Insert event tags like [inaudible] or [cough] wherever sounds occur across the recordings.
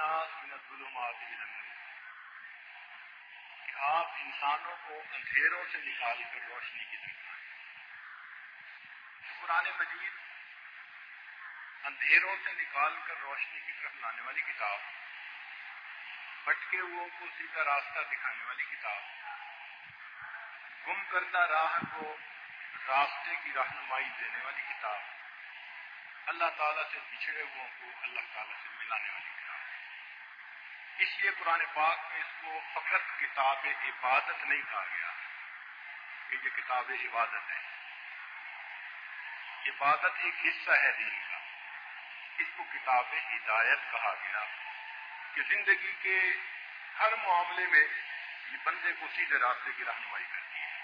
الناس من الظلمات الى النور، کہ آپ انسانوں کو اندھیروں سے نکال کر روشنی کی طرف لائیں۔ قرآن مجید اندھیروں سے نکال کر روشنی کی طرف لانے والی کتاب بٹکے ہوئے کو سیدھا راستہ دکھانے والی کتاب، گم کردہ راہ کو راستے کی رہنمائی دینے والی کتاب، اللہ تعالیٰ سے بچھڑے ہوئے کو اللہ تعالیٰ سے ملانے والی کتاب۔ اس لیے قرآن پاک میں اس کو فقط کتاب عبادت نہیں کہا گیا کہ یہ کتاب عبادت ہے۔ عبادت ایک حصہ ہے دین کا۔ اس کو کتاب ہدایت کہا گیا کہ زندگی کے ہر معاملے میں یہ بندے کو سیدھے راستے کی رہنمائی کرتی ہے۔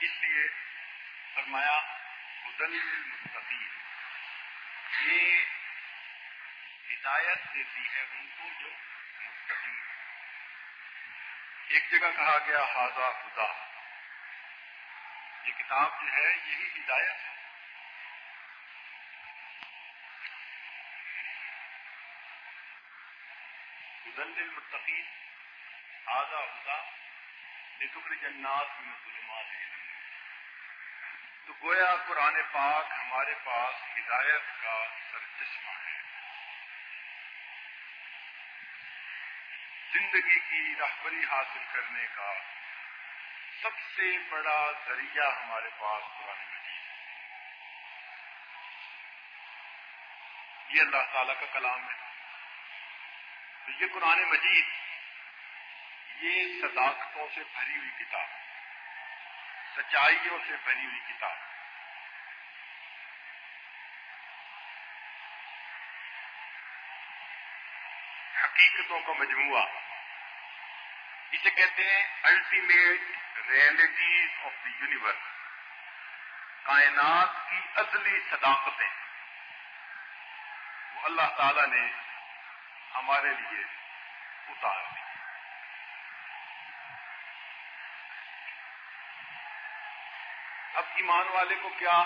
اس لیے فرمایا مدل مستقیل یہ ہدایت دیتی ہے ان کو جو مستقیم ایک جگہ کہا گیا حاضہ خدا یہ کتاب جو ہے، یہی ہدایت ہے۔ مدل المتقین آزا خدا لتخرج الناس من الظلمات الى تو گویا قرآن پاک ہمارے پاس ہدایت کا سرچشمہ ہے۔ زندگی کی رہبری حاصل کرنے کا سب سے بڑا ذریعہ ہمارے پاس قرآن مجید یہ اللہ تعالی کا کلام ہے۔ تو یہ قرآن مجید، یہ صداقتوں سے بھری ہوئی کتاب سچائیوں سے بھری ہوئی کتاب حقیقتوں کا مجموعہ۔ اسے کہتے ہیں ultimate realities of the universe کائنات کی ازلی صداقتیں. وہ اللہ تعالی نے ہمارے لیے اتار دی. اب ایمان والے کو کیا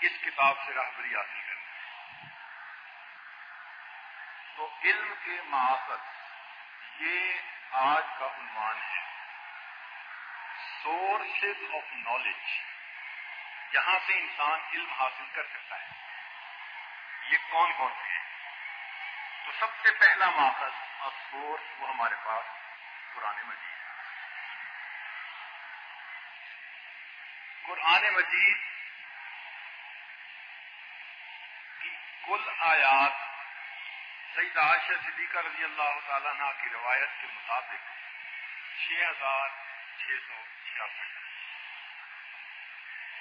اس کتاب سے راہبری حاصل کرنی تو علم کے معاقد یہ آج کا عنوان ہے۔ سورسز آف نالج جہاں سے انسان علم حاصل کر سکتا ہے۔ یہ کون کون سے ہیں؟ تو سب سے پہلا ماخذ، اور سورس وہ ہمارے پاس پرانے مجید قرآن مجید کی کل آیات سعید عائشہ صدیقہ رضی اللہ تعالیٰ عنہ کی روایت کے مطابق چھ ہزار چھ سو چھیاسٹھ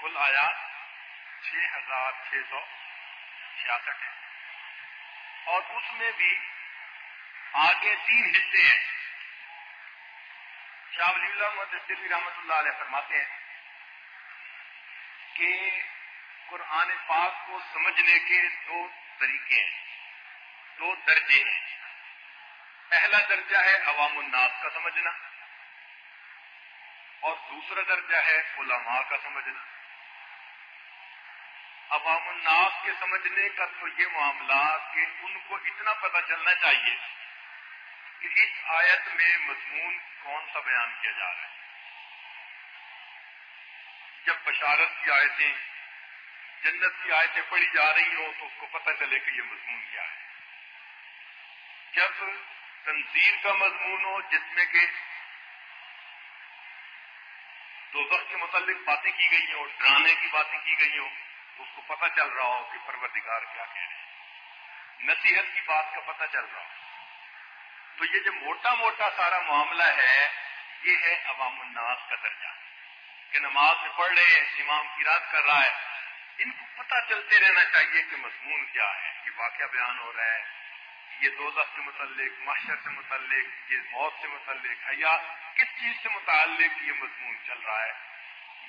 کل آیات چھ ہزار چھ سو چھیاسٹھ ہے اور اس میں بھی آگے تین حصے ہیں۔ شاہ ولی اللہ محمد رحمۃ اللہ علیہ فرماتے ہیں کہ قرآن پاک کو سمجھنے کے دو طریقے ہیں۔ دو درجے ہیں۔ پہلا درجہ ہے عوام الناس کا سمجھنا اور دوسرا درجہ ہے علماء کا سمجھنا۔ عوام الناس کے سمجھنے کا تو یہ معاملہ کہ ان کو اتنا پتہ چلنا چاہیے کہ اس آیت میں مضمون کون سا بیان کیا جا رہا ہے۔ جب بشارت کی آیتیں جنت کی آیتیں پڑھی جا رہی ہوں تو اس کو پتہ چلے کہ یہ مضمون کیا ہے۔ جب تنظیر کا مضمون ہو، جس میں کہ دو کے متعلق باتیں کی گئی ہوں ڈرانے کی باتیں کی گئی ہوں، اس کو پتہ چل رہا ہو کہ پروردگار کیا کہہ رہے ہیں۔ نصیحت کی بات کا پتہ چل رہا ہو۔ تو یہ جو موٹا موٹا سارا معاملہ ہے، یہ ہے عوام الناس کا درجہ۔ کہ نماز میں پڑھ رہے ہیں، امام کی رات کر رہا ہے، ان کو پتہ چلتے رہنا چاہیے کہ مضمون کیا ہے، یہ واقعہ بیان ہو رہا ہے۔ یہ دو سے متعلق معاشر سے متعلق، یہ موت سے متعلق، ہے یا کس چیز سے متعلق یہ مضمون چل رہا ہے؟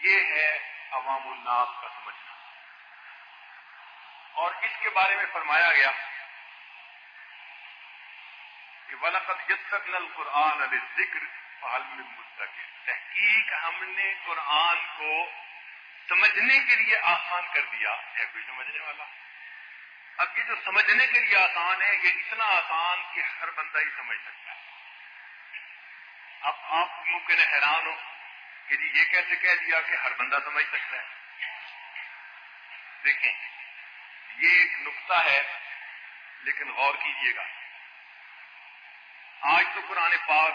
یہ ہے عوام الناس کا سمجھنا۔ اور اس کے بارے میں فرمایا گیا کہ ولقت یسن القرآن علی ذکر مستقل تحقیق ہم نے قرآن کو سمجھنے کے لیے آسان کر دیا۔ ہے کوئی سمجھنے والا؟ اب یہ جو سمجھنے کے لیے آسان ہے، یہ اتنا آسان کہ ہر بندہ ہی سمجھ سکتا ہے۔ اب آپ ممکن حیران ہو کہ جی یہ کیسے کہہ دیا کہ ہر بندہ سمجھ سکتا ہے۔ دیکھیں، یہ ایک نقطہ ہے، لیکن غور کیجیے گا۔ آج تو پرانے پاک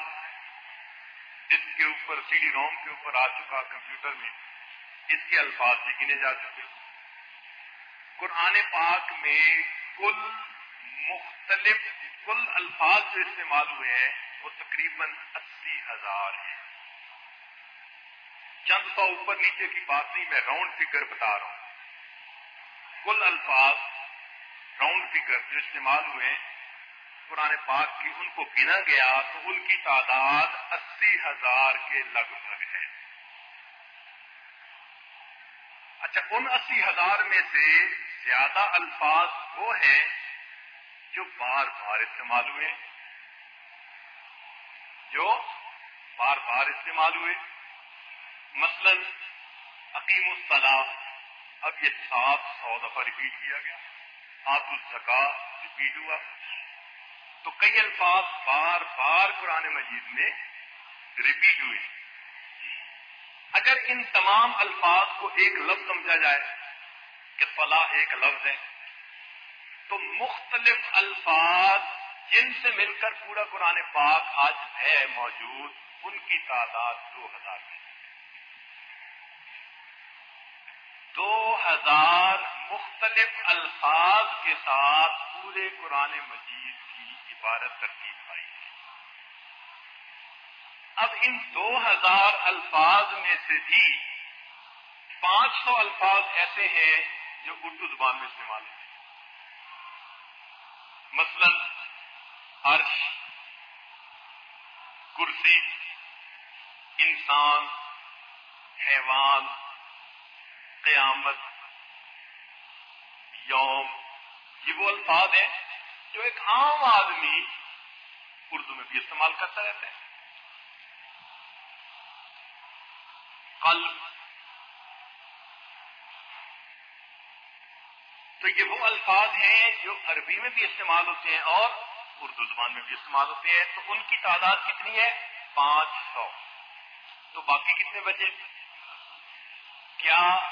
اس کے اوپر، سی ڈی روم کے اوپر آ چکا، کمپیوٹر میں اس کے الفاظ بھی گنے جا چکے۔ قرآن پاک میں کل مختلف کل الفاظ جو استعمال ہوئے ہیں، وہ تقریباً اسی ہزار ہیں۔ چند سو اوپر نیچے کی بات نہیں، میں راؤنڈ فگر بتا رہا ہوں۔ کل الفاظ راؤنڈ فگر جو استعمال ہوئے قرآن پاک کی ان کو گنا گیا تو ان کی تعداد اسی ہزار کے لگ بھگ ہے۔ اچھا ان اسی ہزار میں سے زیادہ الفاظ وہ ہیں جو بار بار استعمال ہوئے، جو بار بار استعمال ہوئے۔ مثلا عقیم الصلاح اب یہ سات سو دفعہ ریپیٹ کیا گیا۔ آت الزکا ریپیٹ ہوا۔ تو کئی الفاظ بار بار قرآن مجید میں ریپیٹ ہوئے۔ اگر ان تمام الفاظ کو ایک لفظ سمجھا جائے کہ فلاح ایک لفظ ہے تو مختلف الفاظ جن سے مل کر پورا قرآن پاک آج ہے موجود، ان کی تعداد دو ہزار کی دو ہزار مختلف الفاظ کے ساتھ پورے قرآن مجید کی عبارت ترتیب اب ان دو ہزار الفاظ میں سے بھی پانچ سو الفاظ ایسے ہیں جو اردو زبان میں استعمال ہوتے ہیں۔ مثلا، عرش، کرسی، انسان، حیوان، قیامت، یوم۔ یہ وہ الفاظ ہیں جو ایک عام آدمی اردو میں بھی استعمال کرتا رہتا ہے۔ قلب تو یہ وہ الفاظ ہیں جو عربی میں بھی استعمال ہوتے ہیں اور اردو زبان میں بھی استعمال ہوتے ہیں۔ تو ان کی تعداد کتنی ہے؟ پانچ سو۔ تو باقی کتنے بچے؟ کیا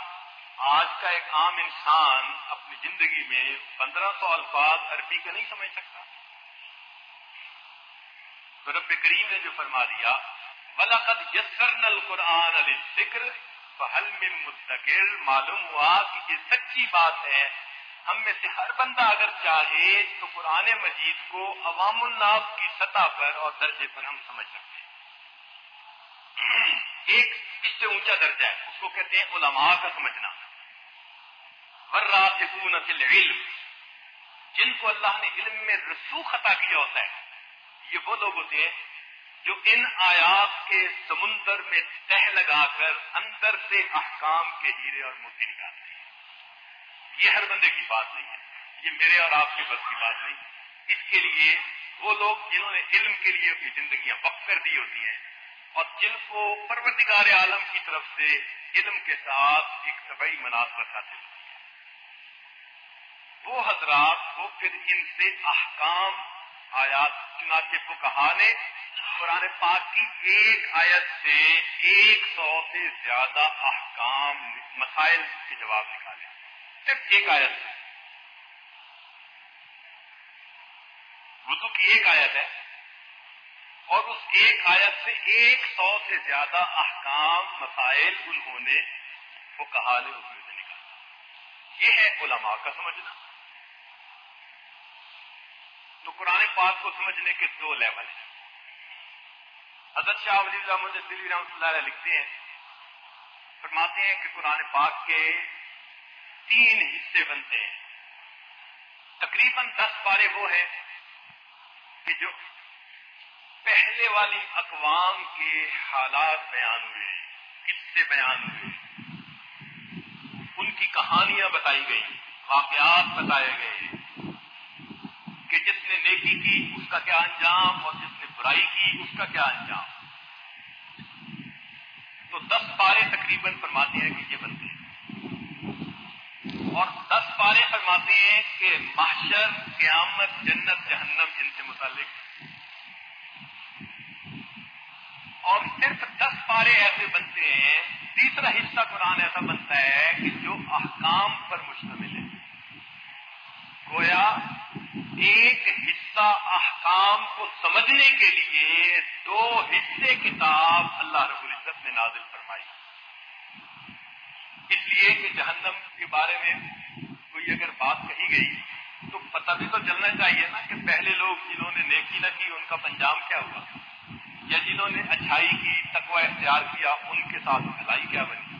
آج کا ایک عام انسان اپنی زندگی میں پندرہ سو الفاظ عربی کا نہیں سمجھ سکتا؟ تو رب کریم نے جو فرما دیا بلاقت یسرن القرآن علی ذکر حل میں مستقل معلوم ہوا کہ یہ سچی بات ہے۔ ہم میں سے ہر بندہ اگر چاہے تو قرآن مجید کو عوام الناس کی سطح پر اور درجے پر ہم سمجھ سکتے ہیں۔ [clears throat] ایک اس سے اونچا درجہ ہے، اس کو کہتے ہیں علماء کا سمجھنا۔ وراسکون فی العلم، جن کو اللہ نے علم میں رسوخ عطا کیا ہوتا ہے، یہ وہ لوگ ہوتے ہیں جو ان آیات کے سمندر میں تہ لگا کر اندر سے احکام کے ہیرے اور موتی نکالتے ہیں۔ یہ ہر بندے کی بات نہیں ہے۔ یہ میرے اور آپ کے بس کی بات نہیں اس کے لیے وہ لوگ جنہوں نے علم کے لیے اپنی زندگیاں وقف کر دی ہوتی ہیں اور جن کو پروردگار عالم کی طرف سے علم کے ساتھ ایک طبعی مناسبت حاصل ہوتی ہے۔ وہ حضرات وہ پھر ان سے احکام، آیات، چنانچہ کو کہا نے قرآن پاک کی ایک آیت سے ایک سو سے زیادہ احکام، مسائل کے جواب نکالے۔ صرف ایک آیت ہے وضو کی ایک آیت ہے۔ اور اس ایک آیت سے ایک سو سے زیادہ احکام، مسائل انہوں نے وہ کہا نے اس میں سے نکالا یہ ہے علماء کا سمجھنا۔ تو قرآن پاک کو سمجھنے کے دو لیول ہیں۔ حضرت شاہ ولی اللہ دلی رحمۃ اللہ علیہ لکھتے ہیں، فرماتے ہیں کہ قرآن پاک کے تین حصے بنتے ہیں۔ تقریباً دس پارے وہ ہیں کہ جو پہلے والی اقوام کے حالات بیان ہوئے قصے بیان ہوئے ان کی کہانیاں بتائی گئی واقعات بتائے گئے کہ جس نے نیکی کی، اس کا کیا انجام اور جس نے برائی کی، اس کا کیا انجام؟ تو دس پارے تقریباً فرماتے ہیں کہ یہ بنتے ہیں۔ اور دس پارے فرماتے ہیں کہ محشر، قیامت، جنت، جہنم، ان سے متعلق۔ اور صرف دس پارے ایسے بنتے ہیں، تیسرا حصہ قرآن ایسا بنتا ہے کہ جو احکام پر مشتمل ہے۔ گویا ایک حصہ احکام کو سمجھنے کے لیے دو حصے کتاب اللہ رب العزت نے نازل فرمائی۔ اس لیے کہ جہنم کے بارے میں کوئی اگر بات کہی گئی تو پتہ بھی تو چلنا چاہیے نا کہ پہلے لوگ جنہوں نے نیکی نہ کی ان کا پنجام کیا ہوا یا جنہوں نے اچھائی کی، تقوی اختیار کیا، ان کے ساتھ بھلائی کیا بنی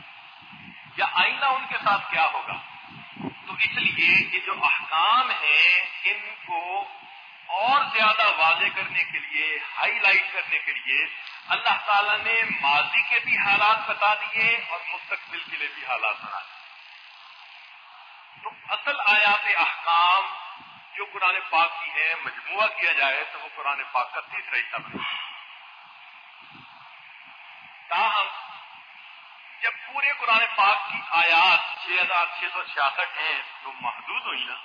یا آئندہ ان کے ساتھ کیا ہوگا؟ اس لیے یہ جو احکام ہیں ان کو اور زیادہ واضح کرنے کے لیے ہائی لائٹ کرنے کے لیے اللہ تعالیٰ نے ماضی کے بھی حالات بتا دیے اور مستقبل کے لیے بھی حالات بنا دیے۔ تو اصل آیات احکام جو قرآن پاک کی ہے مجموعہ کیا جائے تو وہ قرآن پاک کا تیسرا حصہ بنے جب پورے قرآن پاک کی آیات چھ ہزار چھ سو چھیاسٹھ ہیں تو محدود ہوئی نا۔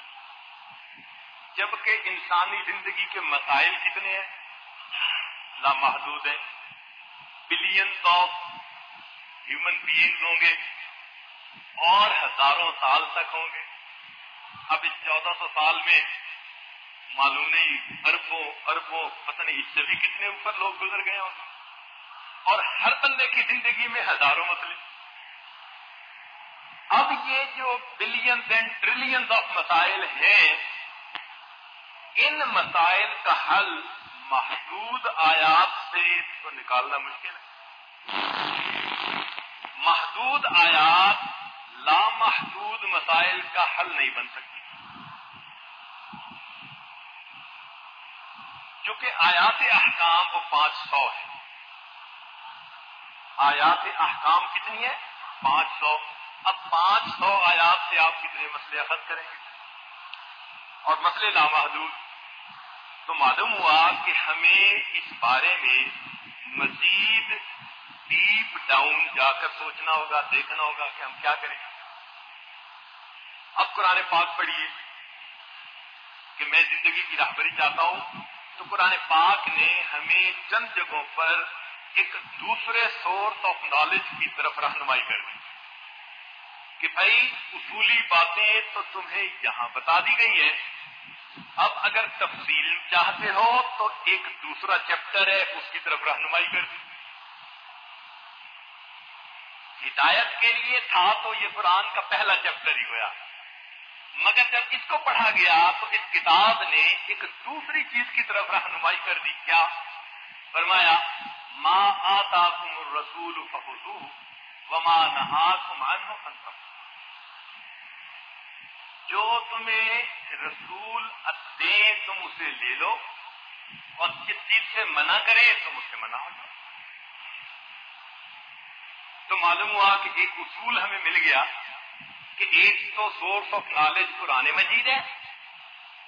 جبکہ انسانی زندگی کے مسائل کتنے ہیں؟ لامحدود ہیں۔ بلینس آف ہیومن بینگز ہوں گے۔ اور ہزاروں سال تک ہوں گے۔ اب اس چودہ سو سال میں معلوم نہیں، اربوں اربوں، پتہ نہیں اس سے بھی کتنے اوپر لوگ گزر گئے ہوں گے۔ اور ہر بندے کی زندگی میں ہزاروں مسئلے۔ اب یہ جو بلینز اینڈ ٹریلینز آف مسائل ہیں، ان مسائل کا حل محدود آیات سے تو نکالنا مشکل ہے۔ محدود آیات لامحدود مسائل کا حل نہیں بن سکتی۔ کیونکہ آیات احکام وہ پانچ سو ہے آیات احکام کتنی ہے پانچ سو۔ اب پانچ سو آیات سے آپ کتنے مسئلے اخذ کریں گے؟ اور مسئلے لامحدود تو معلوم ہوا کہ ہمیں اس بارے میں مزید ڈیپ ڈاؤن جا کر سوچنا ہوگا، دیکھنا ہوگا کہ ہم کیا کریں۔ اب قرآن پاک پڑھیے کہ میں زندگی کی راہبری چاہتا ہوں۔ تو قرآن پاک نے ہمیں چند جگہوں پر ایک دوسرے سورس آف نالج کی طرف رہنمائی کر دی۔ کہ بھائی اصولی باتیں تو تمہیں یہاں بتا دی گئی ہیں۔ اب اگر تفصیل چاہتے ہو تو ایک دوسرا چیپٹر ہے، اس کی طرف رہنمائی کر دی ہدایت کے لیے تھا تو یہ قرآن کا پہلا چیپٹر ہی ہوا مگر جب اس کو پڑھا گیا تو اس کتاب نے ایک دوسری چیز کی طرف رہنمائی کر دی۔ کیا؟ فرمایا ماں آتا کم رسول فخو وما نہا کمان جو تمہیں رسول دے تم اسے لے لو اور جس چیز سے منع کرے تم اسے منع ہو جاؤ۔ تو معلوم ہوا کہ ایک اصول ہمیں مل گیا کہ ایک تو سورس آف نالج پرانے مجید ہے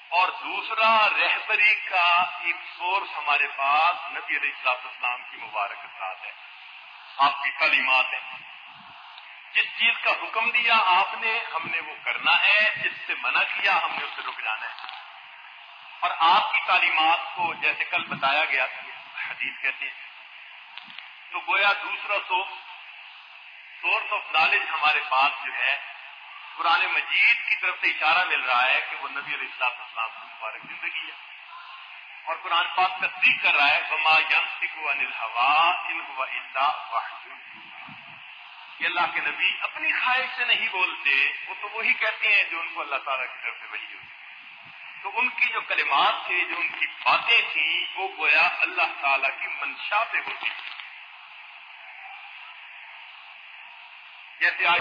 اور دوسرا رہبری کا ایک سورس ہمارے پاس نبی علیہ السلاط اسلام کی مبارک ساتھ ہے۔ آپ کی تعلیمات ہیں۔ جس چیز کا حکم دیا آپ نے، ہم نے وہ کرنا ہے، جس سے منع کیا ہم نے اسے رک جانا ہے۔ اور آپ کی تعلیمات کو جیسے کل بتایا گیا حدیث کہتے ہیں۔ تو گویا دوسرا سورس سورس آف نالج ہمارے پاس جو ہے، قرآن مجید کی طرف سے اشارہ مل رہا ہے کہ وہ نبی علیہ السلام اسلام کی مبارک زندگی ہے۔ اور قرآن پاک تصدیق کر رہا ہے، وما ینسک عن الحوا ان هو الا وحی یہ اللہ کے نبی اپنی خواہش سے نہیں بولتے، وہ تو وہی کہتے ہیں جو ان کو اللہ تعالیٰ کی طرف سے وہی ہوتی تو ان کی جو کلمات تھے، جو ان کی باتیں تھیں، وہ گویا اللہ تعالیٰ کی منشا پہ ہوتی۔ تھی جیسے آج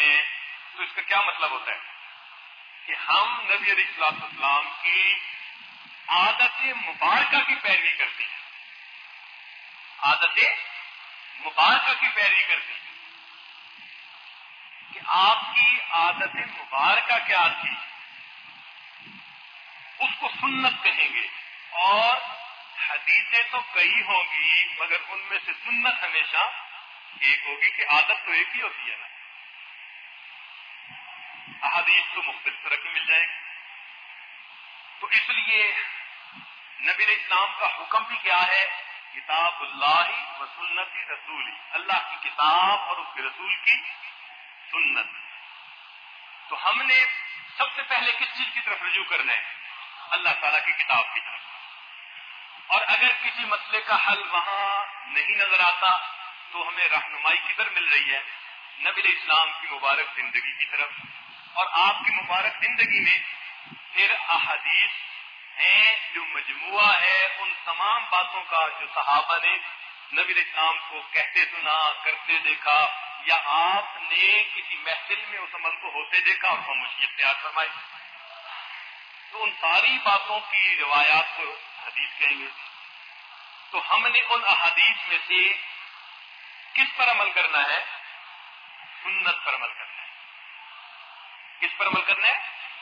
ہیں، تو اس کا کیا مطلب ہوتا ہے؟ کہ ہم نبی علیہ السلاط اسلام کی عادت مبارکہ کی پیروی کرتے ہیں۔ عادت مبارکہ کی پیروی کرتے ہیں۔ کہ آپ کی عادت مبارکہ کیا تھی؟ اس کو سنت کہیں گے۔ اور حدیثیں تو کئی ہوں گی، مگر ان میں سے سنت ہمیشہ ایک ہوگی کہ عادت تو ایک ہی ہوتی ہے نا۔ احادیث تو مختلف طرح کی مل جائے گی تو اس لیے نبی اسلام کا حکم بھی کیا ہے؟ کتاب اللہ و سنت رسولی۔ اللہ کی کتاب اور اس کے رسول کی سنت۔ تو ہم نے سب سے پہلے کس چیز کی طرف رجوع کرنا ہے؟ اللہ تعالیٰ کی کتاب کی طرف۔ اور اگر کسی مسئلے کا حل وہاں نہیں نظر آتا، تو ہمیں رہنمائی کدھر مل رہی ہے؟ نبی اسلام کی مبارک زندگی کی طرف۔ اور آپ کی مبارک زندگی میں پھر احادیث ہیں جو مجموعہ ہے ان تمام باتوں کا جو صحابہ نے نبی اسلام کو کہتے سنا، کرتے دیکھا، یا آپ نے کسی محفل میں اس عمل کو ہوتے دیکھا؟ اور ہم اس کی اختیار فرمائی تو ان ساری باتوں کی روایات کو حدیث کہیں گے۔ تو ہم نے ان احادیث میں سے کس پر عمل کرنا ہے؟ سنت پر عمل کرنا ہے۔ کس پر عمل کرنا ہے؟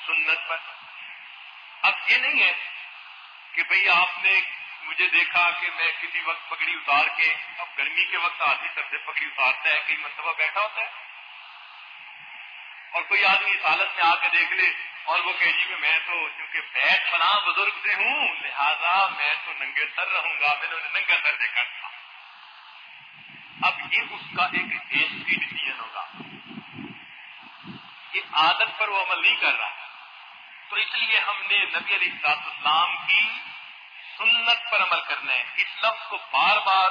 سنت پر. اب یہ نہیں ہے کہ بھئی آپ نے مجھے دیکھا کہ میں کسی وقت پگڑی اتار کے، اب گرمی کے وقت آدھی سر سے پگڑی اتارتا ہے، کئی مرتبہ بیٹھا ہوتا ہے۔ اور کوئی آدمی اس حالت میں آ کے دیکھ لے اور وہ کہ جی کہ میں تو چونکہ بیٹھ بنا بزرگ سے ہوں، لہذا میں تو ننگے سر رہوں گا، میں نے انہیں ننگا سر دیکھا تھا۔ اب یہ اس کا ایک ٹیسٹی ڈسیزن ہوگا۔ یہ عادت پر وہ عمل نہیں کر رہا تو اس لیے ہم نے نبی علی اسلام کی سنت پر عمل کرنا ہے اس لفظ کو بار بار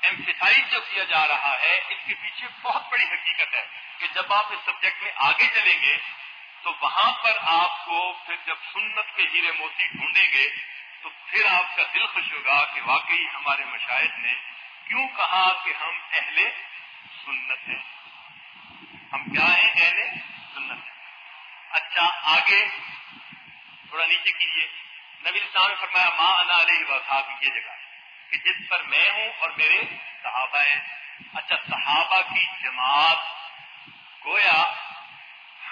ایمفیسائز جو کیا جا رہا ہے، اس کے پیچھے بہت بڑی حقیقت ہے کہ جب آپ اس سبجیکٹ میں آگے چلیں گے، تو وہاں پر آپ کو پھر جب سنت کے ہیرے موتی ڈھونڈیں گے، تو پھر آپ کا دل خوش ہوگا کہ واقعی ہمارے مشاہد نے کیوں کہا کہ ہم اہل سنت ہیں۔ ہم کیا ہیں اہل سنت ہیں اچھا آگے تھوڑا نیچے کیجیے نبی اسلام نے فرمایا ماں انا علیہ وصحاب یہ جگہ کہ جس پر میں ہوں اور میرے صحابہ ہیں۔ اچھا صحابہ کی جماعت، گویا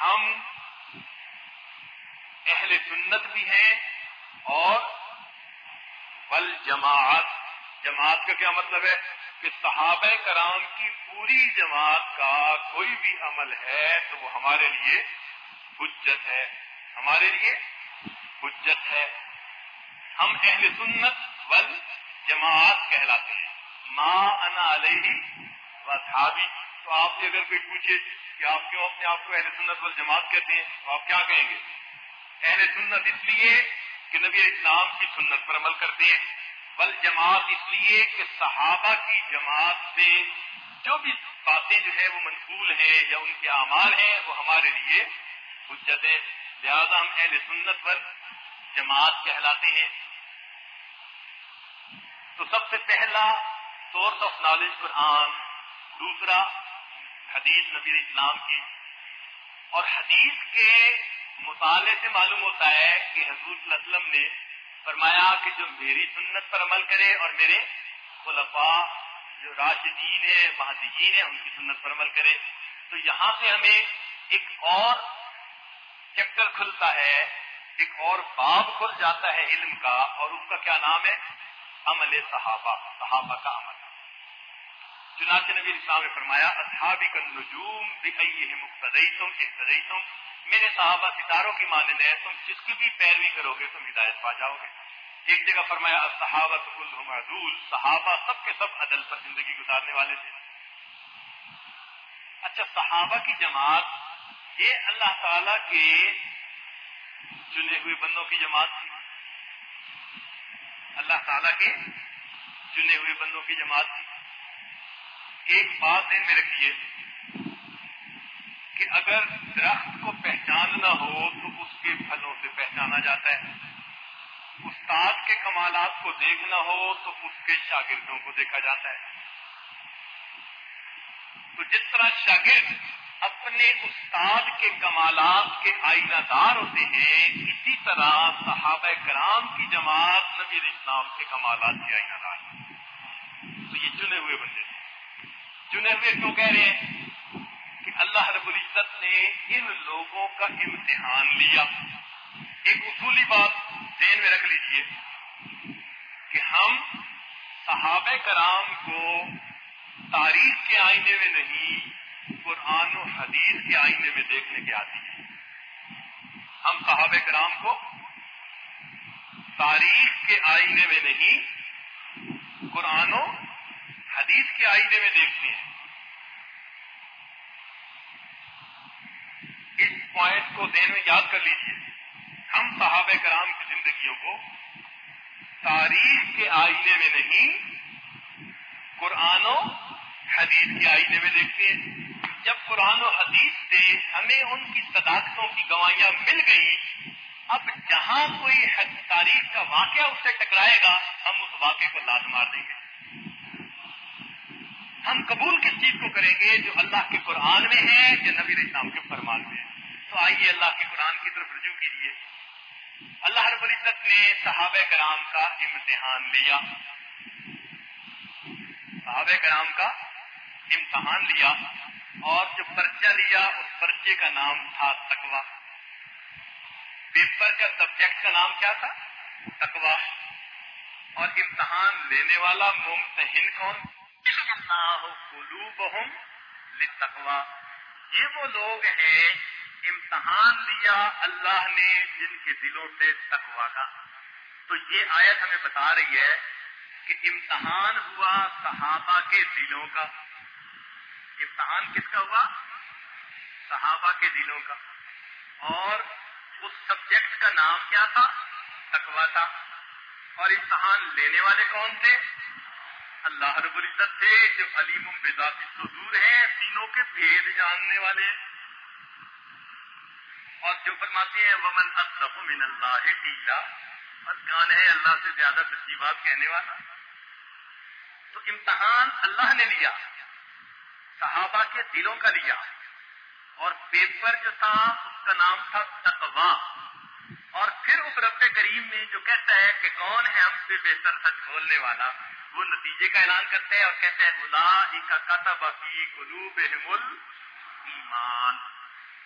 ہم اہل سنت بھی ہیں اور ول جماعت جماعت کا کیا مطلب ہے؟ کہ صحابہ کرام کی پوری جماعت کا کوئی بھی عمل ہے تو وہ ہمارے لیے حجت ہے۔ ہمارے لیے حجت ہے۔ ہم اہل سنت ول جماعت کہلاتے ہیں۔ ماں انا علیہ و صحابی تو آپ سے اگر کوئی پوچھے کہ آپ کیوں اپنے آپ کو اہل سنت ول جماعت کہتے ہیں، تو آپ کیا کہیں گے؟ اہل سنت اس لیے کہ نبی اسلام کی سنت پر عمل کرتے ہیں۔ بل جماعت اس لیے کہ صحابہ کی جماعت سے جو بھی باتیں جو ہے وہ منقول ہیں یا ان کے اعمال ہیں وہ ہمارے لیے حجت ہے لہذا ہم اہل سنت پر جماعت کہلاتے ہیں۔ تو سب سے پہلا سورس آف نالج قرآن، دوسرا حدیث نبی اسلام کی۔ اور حدیث کے مطالعے سے معلوم ہوتا ہے کہ حضور صلی اللہ علیہ وسلم نے فرمایا کہ جو میری سنت پر عمل کرے اور میرے خلفاء جو راشدین ہیں مہدین ہیں، ان کی سنت پر عمل کرے۔ تو یہاں سے ہمیں ایک اور چیپٹر کھلتا ہے، ایک اور باب کھل جاتا ہے علم کا، اور اس کا کیا نام ہے؟ عمل صحابہ صحابہ کا عمل۔ چنانچہ نبی اسلام نے فرمایا اصحابی کا نجوم بھی مقتدئی تم تم میرے صحابہ ستاروں کی مانند ہے، تم جس کی بھی پیروی کرو گے، تم ہدایت پا جاؤ گے۔ ایک جگہ فرمایا صحابہ عدول۔ صحابہ سب کے سب عدل پر زندگی گزارنے والے تھے۔ اچھا صحابہ کی جماعت، یہ اللہ تعالی کے چنے ہوئے بندوں کی جماعت تھی۔ اللہ تعالیٰ کے چنے ہوئے بندوں کی جماعت تھی۔ ایک بات دین میں رکھیے کہ اگر درخت کو پہچاننا ہو تو اس کے پھلوں سے پہچانا جاتا ہے۔ استاد کے کمالات کو دیکھنا ہو تو اس کے شاگردوں کو دیکھا جاتا ہے۔ تو جس طرح شاگرد اپنے استاد کے کمالات کے آئینہ دار ہوتے ہیں، اسی طرح صحابہ کرام کی جماعت نبی اسلام کے کمالات کے آئینہ دار۔ تو یہ چنے ہوئے بندے۔ تھے چنے ہوئے کیوں کہہ رہے ہیں؟ کہ اللہ رب العزت نے ان لوگوں کا امتحان لیا۔ ایک اصولی بات ذہن میں رکھ لیجیے کہ ہم صحابہ کرام کو تاریخ کے آئینے میں نہیں، قرآن و حدیث کے آئینے میں دیکھنے کے آتی ہیں۔ ہم صحابہ کرام کو تاریخ کے آئینے میں نہیں، قرآن و حدیث کے آئینے میں دیکھتے ہیں اس پوائنٹ کو دین میں یاد کر لیجیے ہم صحابہ کرام کی زندگیوں کو تاریخ کے آئینے میں نہیں، قرآن و حدیث کے آئینے میں دیکھتے ہیں۔ جب قرآن و حدیث سے ہمیں ان کی صداقتوں کی گواہیاں مل گئی اب جہاں کوئی تاریخ کا واقعہ اس سے ٹکرائے گا، ہم اس واقعے کو لاد مار دیں گے۔ ہم قبول کس چیز کو کریں گے؟ جو اللہ کے قرآن میں ہے، جو نبی اسلام کے فرمان میں ہے۔ تو آئیے اللہ کے قرآن کی طرف رجوع کیجیے۔ اللہ رب العزت نے صحابہ کرام کا امتحان لیا۔ صحابہ کرام کا امتحان لیا اور جو پرچہ لیا، اس پرچے کا نام تھا تکوا پیپر کا سبجیکٹ کا نام کیا تھا؟ تکوا اور امتحان لینے والا ممتحن کون؟ تکوا یہ وہ لوگ ہیں امتحان لیا، اللہ نے جن کے دلوں سے تکوا کا۔ تو یہ آیت ہمیں بتا رہی ہے کہ امتحان ہوا صحابہ کے دلوں کا۔ امتحان کس کا ہوا؟ صحابہ کے دلوں کا۔ اور اس سبجیکٹ کا نام کیا تھا؟ تکوا تھا اور امتحان لینے والے کون تھے؟ اللہ رب العزت تھے، جو علیم بذاتی سدور ہیں، تینوں کے بھید جاننے والے۔ اور جو فرماتے ہیں، ومن اصف من اللہ ٹیلا اور کون ہے اللہ سے زیادہ تجیبات کہنے والا۔ تو امتحان اللہ نے لیا، صحابہ کے دلوں کا لیا، اور پیپر جو تھا، اس کا نام تھا تقوا اور پھر اس رب کریم میں جو کہتا ہے کہ کون ہے ہم سے بہتر سچ بولنے والا، وہ نتیجے کا اعلان کرتے ہیں اور کہتے ہیں بلا کا کتب فی ایمان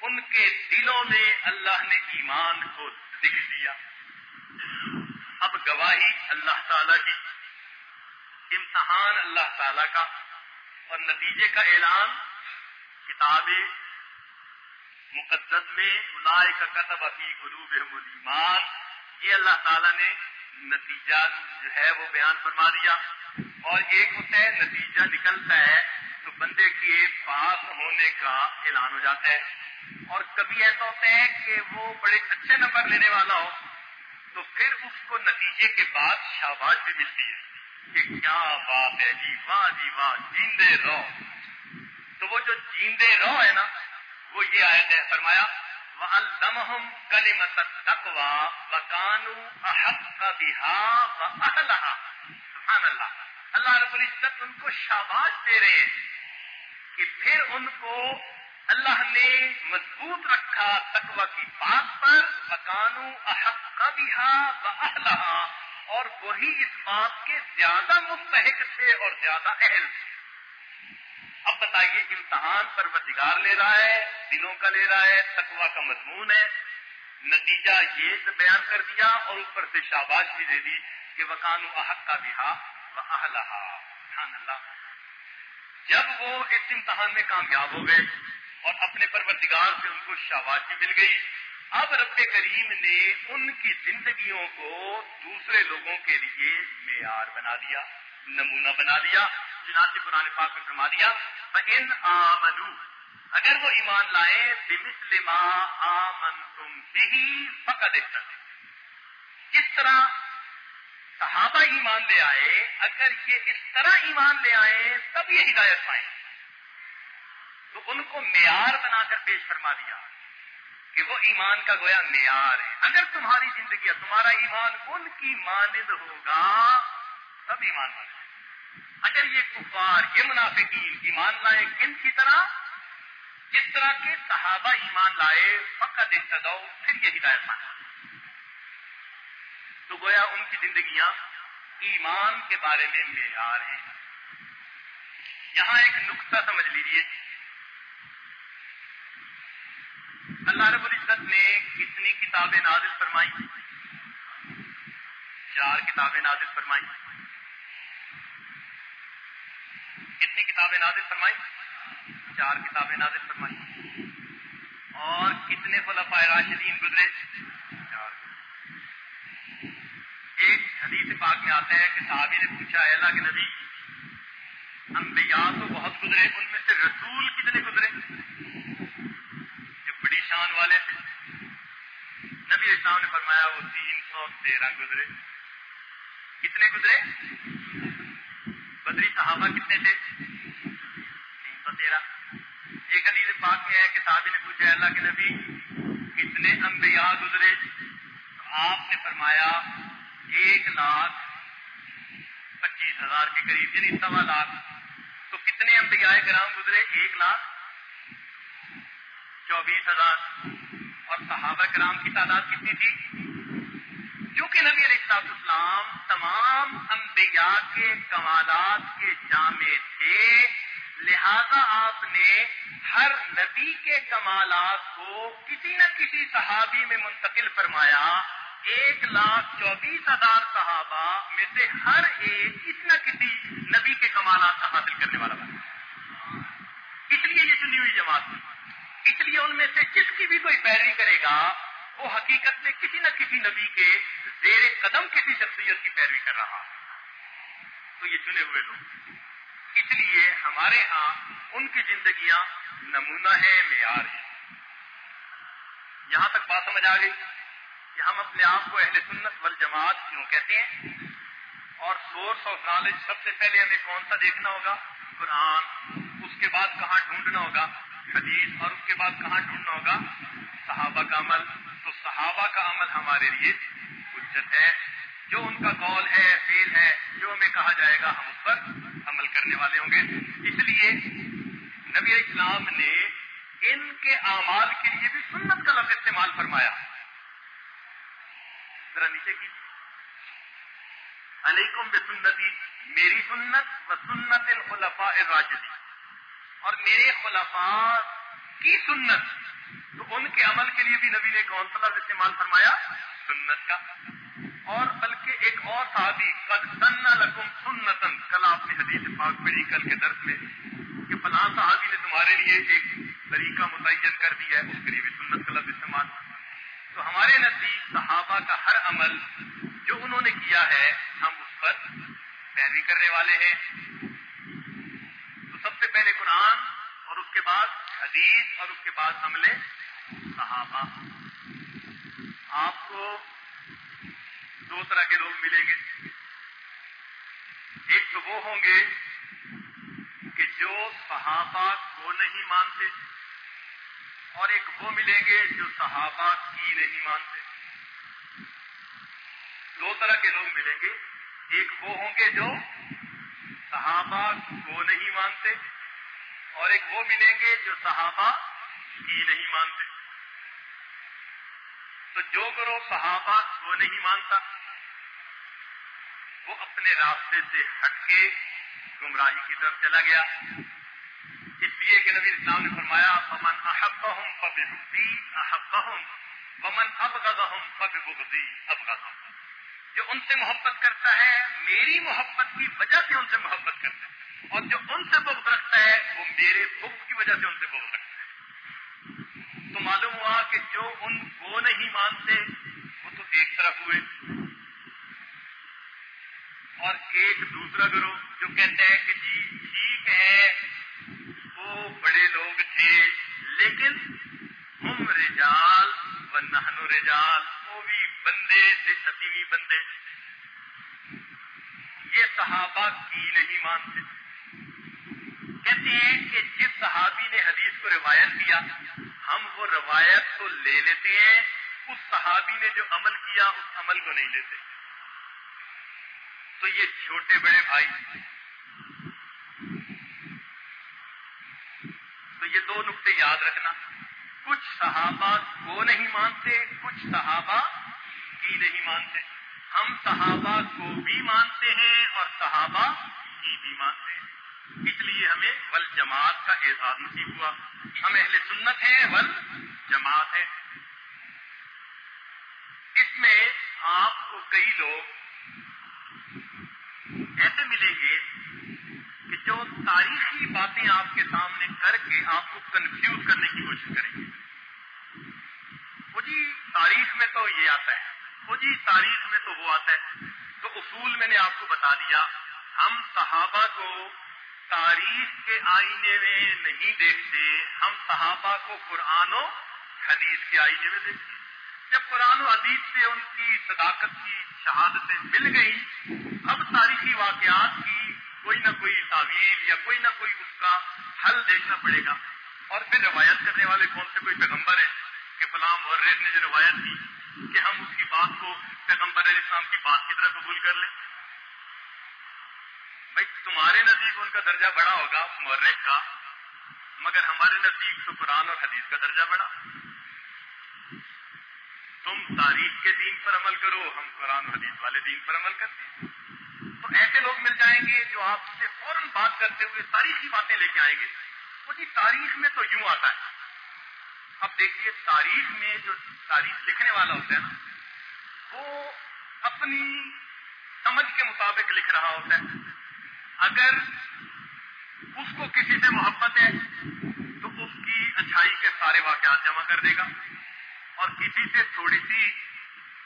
ان کے دلوں میں اللہ نے ایمان کو لکھ دیا۔ اب گواہی اللہ تعالی کی، امتحان اللہ تعالی کا اور نتیجے کا اعلان۔ کتاب مقدس میں الائے کا قطب عفی قلوب ایمان یہ اللہ تعالیٰ نے نتیجہ جو ہے وہ بیان فرما دیا۔ اور ایک ہوتا ہے، نتیجہ نکلتا ہے تو بندے کے پاس ہونے کا اعلان ہو جاتا ہے۔ اور کبھی ایسا ہوتا ہے کہ وہ بڑے اچھے نمبر لینے والا ہو، تو پھر اس کو نتیجے کے بعد شاباش بھی ملتی ہے کہ کیا بات ہے جی واہ جی واہ، جیندے رہو۔ تو وہ جو جیندے رہو ہے نا، وہ یہ آئے تھے فرمایا وَأَلْزَمَهُمْ كَلِمَةَ التَّقْوَى وَكَانُوا أَحَقَّ بِهَا وَأَهْلَهَا۔ سبحان اللہ۔ اللہ رب العزت ان کو شاباش دے رہے ہیں کہ پھر ان کو اللہ نے مضبوط رکھا تقوی کی بات پر، وَكَانُوا أَحَقَّ بِهَا وَأَهْلَهَا، اور وہی اس بات کے زیادہ مستحق تھے اور زیادہ اہل تھے۔ اب بتائیے، امتحان پر وزگار لے رہا ہے، دلوں کا لے رہا ہے تقوا کا مضمون ہے؟ نتیجہ یہ بیان کر دیا اور اوپر سے شاباش بھی دے دی کہ وکانو احق کا بہا سبحان اللہ۔ جب وہ اس امتحان میں کامیاب ہو گئے اور اپنے پروردگار سے ان کو شاباشی مل گئی۔ اب رب کریم نے ان کی زندگیوں کو دوسرے لوگوں کے لیے معیار بنا دیا، نمونہ بنا دیا چنانچہ قرآن پاک میں فرما دیا ان آمنو اگر وہ ایمان لائے، بمثل ما آمنتم بھی فقد کس طرح صحابہ ایمان لے آئے، اگر یہ اس طرح ایمان لے آئے، تب یہ ہدایت پائیں۔ تو ان کو معیار بنا کر پیش فرما دیا کہ وہ ایمان کا گویا معیار ہے۔ اگر تمہاری زندگی تمہارا ایمان ان کی مانند ہوگا، تب ایمان بن اگر یہ کفار، یہ منافقین ایمان لائے کن کی طرح؟ جس طرح کے صحابہ ایمان لائے، فقط ابتدا پھر یہ ہدایت مانا تو گویا ان کی زندگیاں ایمان کے بارے میں معیار ہیں۔ یہاں ایک نقطہ سمجھ لیجیے اللہ رب العزت نے کتنی کتابیں نازل فرمائی چار کتابیں نازل فرمائی کتنی کتابیں نازل فرمائی چار کتابیں نازل فرمائی اور کتنے خلفاء راشدین گزرے؟ چار۔ ایک حدیث پاک میں آتا ہے کہ صحابی نے پوچھا ہے اللہ کے نبی، انبیاء تو بہت گزرے، ان میں سے رسول کتنے گزرے؟ شان والے تھے۔ نبی اسلام نے فرمایا، وہ تین سو تیرہ گزرے۔ کتنے گزرے؟ بدری صحابہ کتنے تھے؟ تین سو تیرہ۔ ایک حدیث پاک میں ہے کہ صحابی نے پوچھا اللہ کے نبی، کتنے انبیاء گزرے؟ تو آپ نے فرمایا، ایک لاکھ پچیس ہزار کے قریب یعنی سوا لاکھ۔ تو کتنے انبیاء گرام گزرے؟ ایک لاکھ۔ چوبیس ہزار۔ اور صحابہ کرام کی تعداد کتنی تھی؟ کیونکہ نبی علیہ السلام اسلام تمام انبیاء کے کمالات کے جامع تھے، لہذا آپ نے ہر نبی کے کمالات کو کسی نہ کسی صحابی میں منتقل فرمایا۔ ایک لاکھ چوبیس ہزار صحابہ میں سے ہر ایک کسی نہ کسی نبی کے کمالات کا حاصل کرنے والا بنا اس لیے یہ چنی ہوئی جماعت۔ اس لیے ان میں سے جس کی بھی کوئی پیروی کرے گا، وہ حقیقت میں کسی نہ کسی نبی کے زیر قدم کسی شخصیت کی پیروی کر رہا تو یہ چنے ہوئے لوگ۔ اس لیے ہمارے ہاں ان کی زندگیاں نمونہ ہے، معیار ہے۔ یہاں تک بات سمجھ آ گئی کہ ہم اپنے آپ کو اہل سنت والجماعت کیوں کہتے ہیں؟ اور سورس آف نالج سب سے پہلے ہمیں کون سا دیکھنا ہوگا؟ قرآن۔ اس کے بعد کہاں ڈھونڈنا ہوگا؟ حدیث اور اس کے بعد کہاں ڈھونڈنا ہوگا؟ صحابہ کا عمل۔ تو صحابہ کا عمل ہمارے لیے حجت ہے۔ جو ان کا قول ہے فیل ہے، جو ہمیں کہا جائے گا، ہم اس پر عمل کرنے والے ہوں گے۔ اس لیے نبی اسلام نے ان کے اعمال کے لیے بھی سنت کا لفظ استعمال فرمایا۔ ذرا نیچے کی۔ علیکم بے سنتی میری سنت و سنت الخلفاء الراشدین۔ اور میرے خلفاء کی سنت۔ تو ان کے عمل کے لیے بھی نبی نے کون سا لفظ استعمال فرمایا سنت کا۔ اور بلکہ ایک اور صحابی، قد سننا لکم سنتن کل آپ نے حدیث پاک پڑھی کل کے درس میں کہ فلاں صحابی نے تمہارے لیے ایک طریقہ متعین کر دیا ہے، اس کے لیے بھی سنت کا لفظ استعمال۔ تو ہمارے نزدیک صحابہ کا ہر عمل جو انہوں نے کیا ہے، ہم اس پر پیروی کرنے والے ہیں۔ پہلے قرآن اور اس کے بعد حدیث اور اس کے بعد عملے صحابہ۔ آپ کو دو طرح کے لوگ ملیں گے۔ ایک تو وہ ہوں گے کہ جو صحابہ کو نہیں مانتے اور ایک وہ ملیں گے جو صحابہ کی نہیں مانتے۔ دو طرح کے لوگ ملیں گے۔ ایک وہ ہوں گے جو صحابہ کو نہیں مانتے اور ایک وہ ملیں گے جو صحابہ کی نہیں مانتے۔ تو جو گروہ صحابہ وہ نہیں مانتا۔ وہ اپنے راستے سے ہٹ کے گمراہی کی طرف چلا گیا۔ اس لیے کہ نبی اسلام نے فرمایا پمن احب ہوں پب رختی احب ہوں پمن اب ہوں پب بغضی اب جو ان سے محبت کرتا ہے، میری محبت کی وجہ سے ان سے محبت کرتا ہے۔ اور جو ان سے بغض رکھتا ہے، وہ میرے بغض کی وجہ سے ان سے بغض رکھتا ہے۔ تو معلوم ہوا کہ جو ان کو نہیں مانتے، وہ تو ایک طرف ہوئے۔ اور ایک دوسرا گروہ جو کہتے ہیں کہ جی ٹھیک ہے، وہ بڑے لوگ تھے، لیکن ہم رجال و نہنو رجال، وہ بھی بندے سے ستیوی بندے۔ یہ صحابہ کی نہیں مانتے۔ کہتے ہیں کہ جس صحابی نے حدیث کو روایت کیا، ہم وہ روایت کو لے لیتے ہیں، اس صحابی نے جو عمل کیا، اس عمل کو نہیں لیتے۔ تو یہ چھوٹے بڑے بھائی۔ تو یہ دو نقطے یاد رکھنا۔ کچھ صحابہ کو نہیں مانتے، کچھ صحابہ کی نہیں مانتے۔ ہم صحابہ کو بھی مانتے ہیں اور صحابہ کی بھی مانتے ہیں۔ اس لیے ہمیں ول جماعت کا احساس نصیب ہوا۔ ہم اہل سنت ہیں ول جماعت ہے اس میں آپ کو کئی لوگ ایسے ملیں گے کہ جو تاریخی باتیں آپ کے سامنے کر کے آپ کو کنفیوز کرنے کی کوشش کریں گے۔ وہ جی تاریخ میں تو یہ آتا ہے۔ وہ جی تاریخ میں تو وہ آتا ہے۔ تو اصول میں نے آپ کو بتا دیا۔ ہم صحابہ کو تاریخ کے آئینے میں نہیں دیکھتے، ہم صحابہ کو قرآن و حدیث کے آئینے میں دیکھتے جب قرآن و حدیث سے ان کی صداقت کی شہادتیں مل گئی اب تاریخی واقعات کی کوئی نہ کوئی تعویل یا کوئی نہ کوئی اس کا حل دیکھنا پڑے گا۔ اور پھر روایت کرنے والے کون سے کوئی پیغمبر ہیں کہ فلاں مورخ نے جو روایت کی کہ ہم اس کی بات کو پیغمبر علیہ السلام کی بات کی طرح قبول کر لیں؟ بھائی تمہارے نزدیک ان کا درجہ بڑا ہوگا، مورخ کا، مگر ہمارے نزدیک تو قرآن اور حدیث کا درجہ بڑا۔ تم تاریخ کے دین پر عمل کرو، ہم قرآن و حدیث والے دین پر عمل کرتے ہیں۔ تو ایسے لوگ مل جائیں گے جو آپ سے فوراً بات کرتے ہوئے تاریخی باتیں لے کے آئیں گے۔ وہ جی تاریخ میں تو یوں آتا ہے۔ اب دیکھیے، تاریخ میں جو تاریخ لکھنے والا ہوتا ہے نا، وہ اپنی سمجھ کے مطابق لکھ رہا ہوتا ہے۔ اگر اس کو کسی سے محبت ہے، تو اس کی اچھائی کے سارے واقعات جمع کر دے گا۔ اور کسی سے تھوڑی سی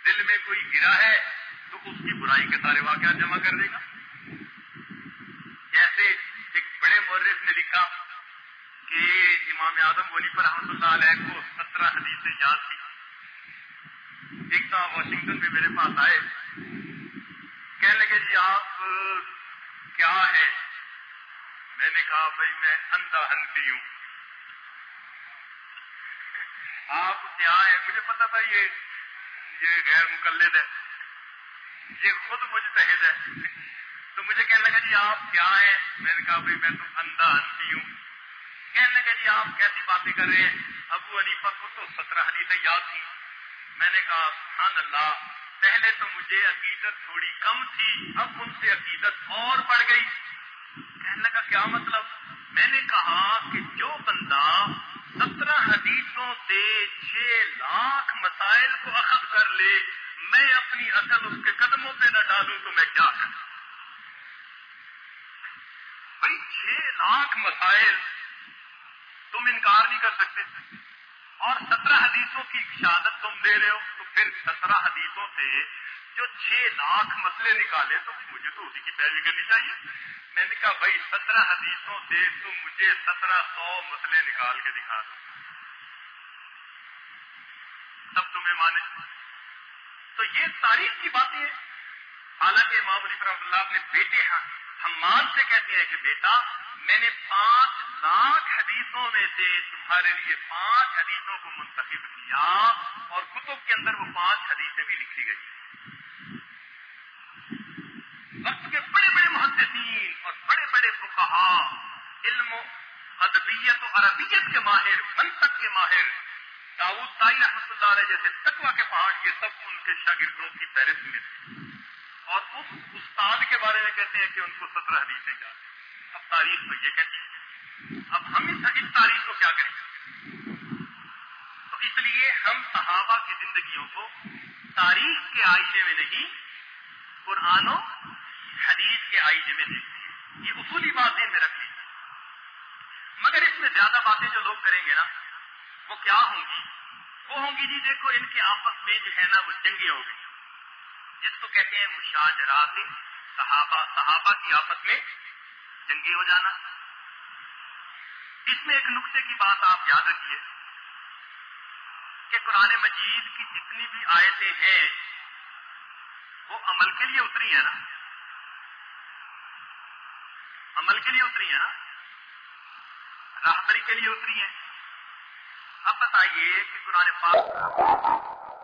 دل میں کوئی گرا ہے، تو اس کی برائی کے سارے واقعات جمع کر دے گا۔ جیسے ایک بڑے مورخ نے لکھا کہ امام اعظم ولی پر رحمۃ اللہ علیہ کو سترہ حدیثیں یاد تھی ایک دفعہ واشنگٹن میں میرے پاس آئے۔ کہنے لگے جی آپ کیا ہے؟ میں نے کہا بھائی میں اندھا ہنسی ہوں۔ آپ کیا ہے مجھے پتا تھا یہ یہ غیر مقلد ہے۔ یہ خود مجھ تحد ہے۔ تو مجھے کہنے لگا جی آپ کیا ہیں؟ میں نے کہا بھائی میں تو اندھا ہنسی ہوں۔ کہنے لگا جی آپ کیسی باتیں کر رہے ہیں؟ ابو علیفہ کو تو سترہ حدیثیں یاد تھی میں نے کہا سبحان اللہ پہلے تو مجھے عقیدت تھوڑی کم تھی، اب ان سے عقیدت اور بڑھ گئی۔ کہنے لگا، کیا مطلب؟ میں نے کہا کہ جو بندہ سترہ حدیثوں سے چھ لاکھ مسائل کو اخذ کر لے، میں اپنی عقل اس کے قدموں پہ نہ ڈالوں تو میں کیا کروں؟ بھائی، چھ لاکھ مسائل؟ تم انکار نہیں کر سکتے۔ اور سترہ حدیثوں کی شہادت تم دے رہے ہو، تو پھر سترہ حدیثوں سے جو چھ لاکھ مسئلے نکالے، تو مجھے تو اسی کی پیروی کرنی چاہیے۔ میں نے کہا، بھائی، سترہ حدیثوں سے تو مجھے سترہ سو مسئلے نکال کے دکھا دو۔ تب تمہیں مانے۔ تو یہ تاریخ کی باتیں ہیں۔ حالانکہ امام علی رحمۃ اللہ اپنے بیٹے ہاں ہمان سے کہتے ہیں کہ بیٹا، میں نے پانچ لاکھ حدیثوں میں سے تمہارے لیے پانچ حدیثوں کو منتخب کیا اور کتب کے اندر وہ پانچ حدیثیں بھی لکھی گئی۔ وقت کے بڑے بڑے محدثین اور بڑے بڑے فقہا، علم و ادبیت و عربیت کے ماہر، منطق کے ماہر، داؤد تائی رحمۃ اللہ علیہ جیسے تکوا کے پہاڑ، یہ سب ان کے شاگردوں کی فہرست میں تھے۔ اور اس استاد کے بارے میں کہتے ہیں کہ ان کو سترہ حدیثیں جاتے اب تاریخ تو یہ کہتی ہے۔ اب ہم اس تاریخ کو کیا کریں تو اس لیے ہم صحابہ کی زندگیوں کو تاریخ کے آئینے میں نہیں قرآن و حدیث کے آئینے میں دیکھتے ہیں۔ یہ اصولی بات دین میں رکھ لیجیے مگر اس میں زیادہ باتیں جو لوگ کریں گے نا، وہ کیا ہوں گی؟ وہ ہوں گی جی دیکھو ان کے آپس میں جو ہے نا وہ جنگیں ہو گئی جس کو کہتے ہیں مشاجرات، صحابہ صحابہ کی آپس میں جنگی ہو جانا۔ اس میں ایک نقطے کی بات آپ یاد رکھیے کہ قرآن مجید کی جتنی بھی آیتیں ہیں، وہ عمل کے لیے اتری ہیں نا۔ عمل کے لیے اتری ہیں نا۔ راہبری کے لیے اتری ہیں۔ اب بتائیے کہ قرآن پاک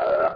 uh,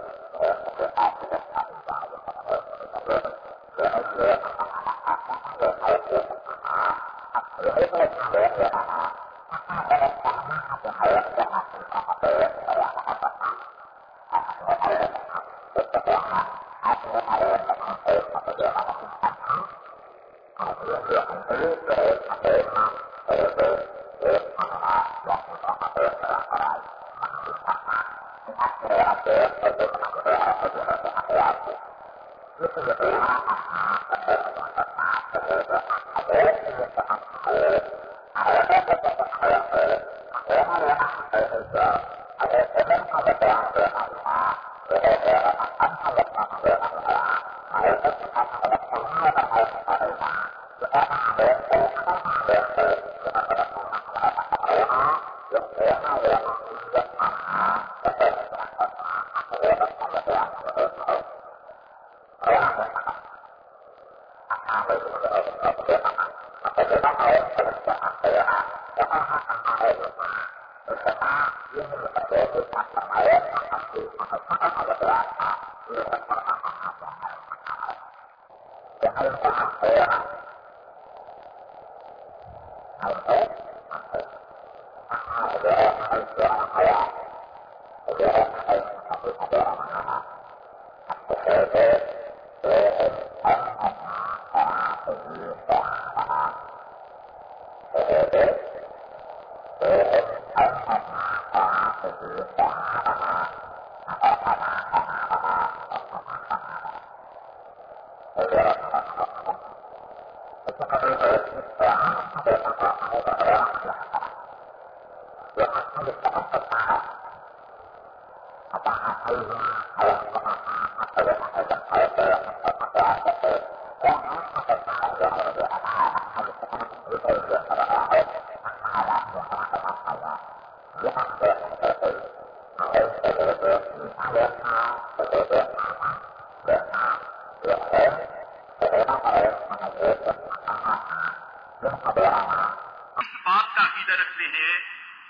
بات کا عقیدہ رکھتے ہیں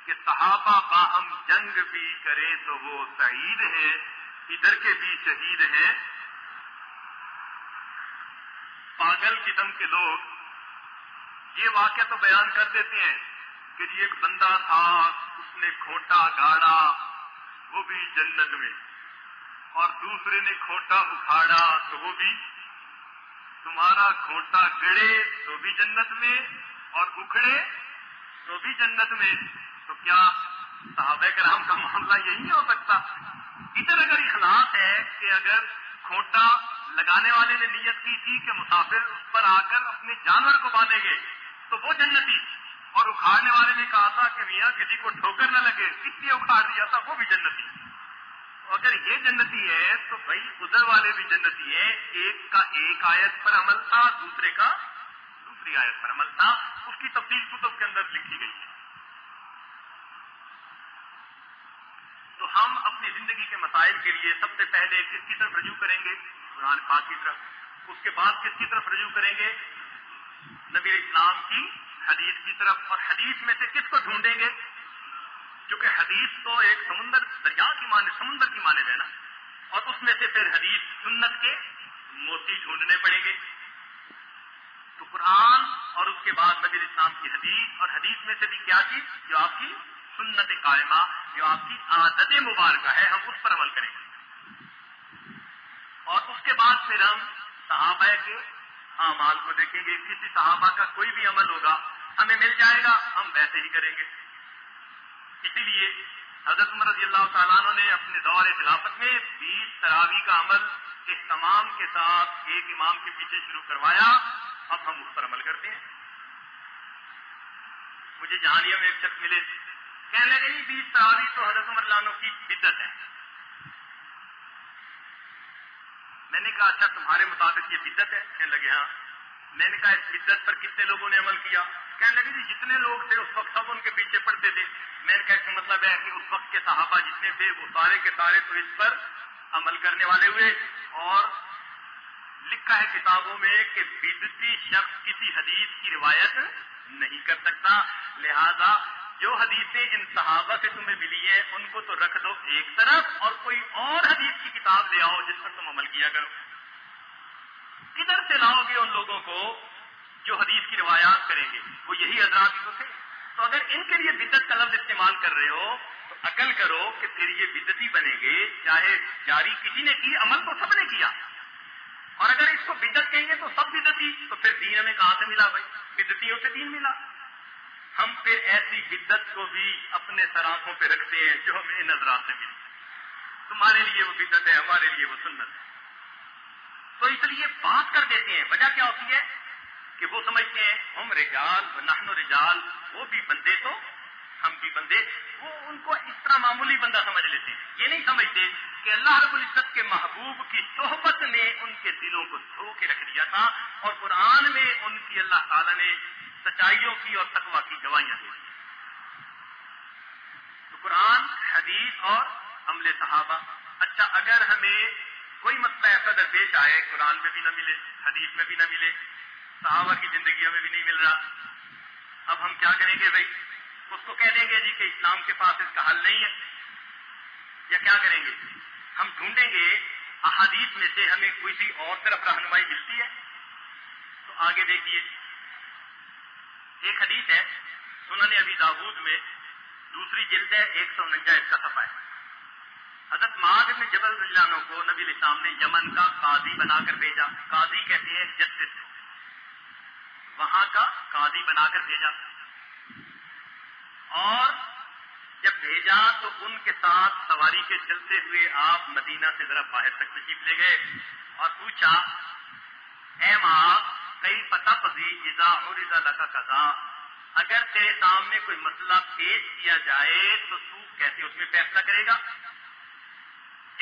کہ صحابہ باہم جنگ بھی کریں تو وہ شہید ہیں، ادھر کے بھی شہید ہیں۔ پاگل قدم کے لوگ یہ واقعہ تو بیان کر دیتے ہیں کہ یہ ایک بندہ تھا، اس نے کھوٹا گاڑا وہ بھی جنت میں۔ اور دوسرے نے کھوٹا اکھاڑا تو وہ بھی۔ تمہارا کھوٹا گڑے تو بھی جنت میں اور اکھڑے تو بھی جنت میں۔ تو کیا صحابہ کرام کا معاملہ یہی نہیں ہو سکتا؟ ادھر اگر اخلاق ہے کہ اگر کھوٹا لگانے والے نے نیت کی تھی کہ مسافر اس پر آ کر اپنے جانور کو باندھیں گے، تو وہ جنتی اور اکھاڑنے والے نے کہا تھا کہ میاں کسی کو ٹھوکر نہ لگے اس لیے اکھاڑ دیا تھا، وہ بھی جنتی۔ اگر یہ جنتی ہے، تو بھائی ادھر والے بھی جنتی ہیں، ایک کا ایک آیت پر عمل تھا، دوسرے کا دوسری آیت پر عمل تھا۔ اس کی تفصیل کتب کے اندر لکھی گئی ہے۔ تو ہم اپنی زندگی کے مسائل کے لیے سب سے پہلے کس کی طرف رجوع کریں گے؟ قرآن پاک کی طرف۔ اس کے بعد کس کی طرف رجوع کریں گے؟ نبی اسلام کی حدیث کی طرف اور حدیث میں سے کس کو ڈھونڈیں گے؟ کیونکہ حدیث تو ایک سمندر، دریا کی مانے، سمندر کی مانے دینا اور اس میں سے پھر حدیث سنت کے موتی ڈھونڈنے پڑیں گے۔ تو قرآن اور اس کے بعد نبی اسلام کی حدیث اور حدیث میں سے بھی کیا چیز؟ جو آپ کی سنت قائمہ، جو آپ کی عادت مبارکہ ہے، ہم اس پر عمل کریں گے۔ اور اس کے بعد پھر ہم صحابہ کے اعمال کو دیکھیں گے۔ کسی صحابہ کا کوئی بھی عمل ہوگا ہمیں مل جائے گا، ہم ویسے ہی کریں گے۔ اسی لیے حضرت عمر رضی اللہ تعالیٰ نے اپنے دور خلافت میں بیس تراوی کا عمل اہتمام کے ساتھ ایک امام کے پیچھے شروع کروایا۔ اب ہم اس پر عمل کرتے ہیں۔ مجھے جہانیہ میں ایک شخص ملے۔ کہنے لگے بیس تراوی تو حضرت عمر لانو کی بدت ہے۔ میں نے کہا اچھا تمہارے مطابق یہ بدت ہے؟ کہنے لگے ہاں۔ میں نے کہا، اس بدت پر کتنے لوگوں نے عمل کیا؟ کہنے لگے جی جتنے لوگ تھے اس وقت سب ان کے پیچھے پڑتے تھے. میں نے کہا، اس کا مطلب ہے کہ اس وقت کے صحابہ جتنے تھے وہ سارے کے سارے تو اس پر عمل کرنے والے ہوئے اور لکھا ہے کتابوں میں کہ بدتی شخص کسی حدیث کی روایت نہیں کر سکتا۔ لہذا جو حدیثیں ان صحابہ سے تمہیں ملی ہیں، ان کو تو رکھ دو ایک طرف اور کوئی اور حدیث کی کتاب لے آؤ جس پر تم عمل کیا کرو۔ کدھر سے لاؤ گے ان لوگوں کو جو حدیث کی روایات کریں گے؟ وہ یہی حضرات تو تھے۔ تو اگر ان کے لیے بدت کا لفظ استعمال کر رہے ہو، تو عقل کرو کہ پھر یہ بدتی بنے گے۔ چاہے جاری کسی نے کی، عمل تو سب نے کیا۔ اور اگر اس کو بدت کہیں گے تو سب بدتی تو پھر دین ہمیں کہاں سے ملا بھائی؟ بدتیوں سے دین ملا۔ ہم پھر ایسی بدت کو بھی اپنے سراخوں پہ رکھتے ہیں جو ہمیں نظرات سے ملی تمہارے لیے وہ بدت ہے، ہمارے لیے وہ سنت ہے۔ تو اس لیے بات کر دیتے ہیں۔ وجہ کیا ہوتی ہے؟ کہ وہ سمجھتے ہیں، ہم رجال نحن رجال، وہ بھی بندے تو ہم بھی بندے۔ وہ ان کو اس طرح معمولی بندہ سمجھ لیتے ہیں۔ یہ نہیں سمجھتے کہ اللہ رب العزت کے محبوب کی صحبت نے ان کے دلوں کو دھو کے رکھ دیا تھا اور قرآن میں ان کی اللہ تعالی نے سچائیوں کی اور تقوا کی گواہیاں دی۔ تو قرآن، حدیث اور عمل صحابہ اچھا اگر ہمیں کوئی مسئلہ ایسا درپیش آئے، قرآن میں بھی نہ ملے، حدیث میں بھی نہ ملے، صحابہ کی زندگیوں میں بھی نہیں مل رہا۔ اب ہم کیا کریں گے بھائی؟ اس کو کہہ دیں گے جی کہ اسلام کے پاس اس کا حل نہیں ہے۔ یا کیا کریں گے؟ ہم ڈھونڈیں گے، احادیث میں سے ہمیں کسی اور طرف رہنمائی ملتی ہے؟ تو آگے دیکھیے۔ ایک حدیث ہے سنن ابھی داود میں، دوسری جلد ہے ایک سو انجا اس کا سفا ہے۔ حضرت معاذ ابن جبل عنہ کو نبی الاسلام نے یمن کا قاضی بنا کر بھیجا۔ قاضی کہتے ہیں جسٹس۔ وہاں کا قاضی بنا کر بھیجا۔ اور جب بھیجا تو ان کے ساتھ سواری کے چلتے ہوئے آپ مدینہ سے ذرا باہر تک تشریف لے گئے اور پوچھا، اے ماں کئی پتہ پذی ایزا اور ایزا لگا کزا اگر تیرے سامنے کوئی مسئلہ پیش کیا جائے تو تو کیسے اس میں فیصلہ کرے گا؟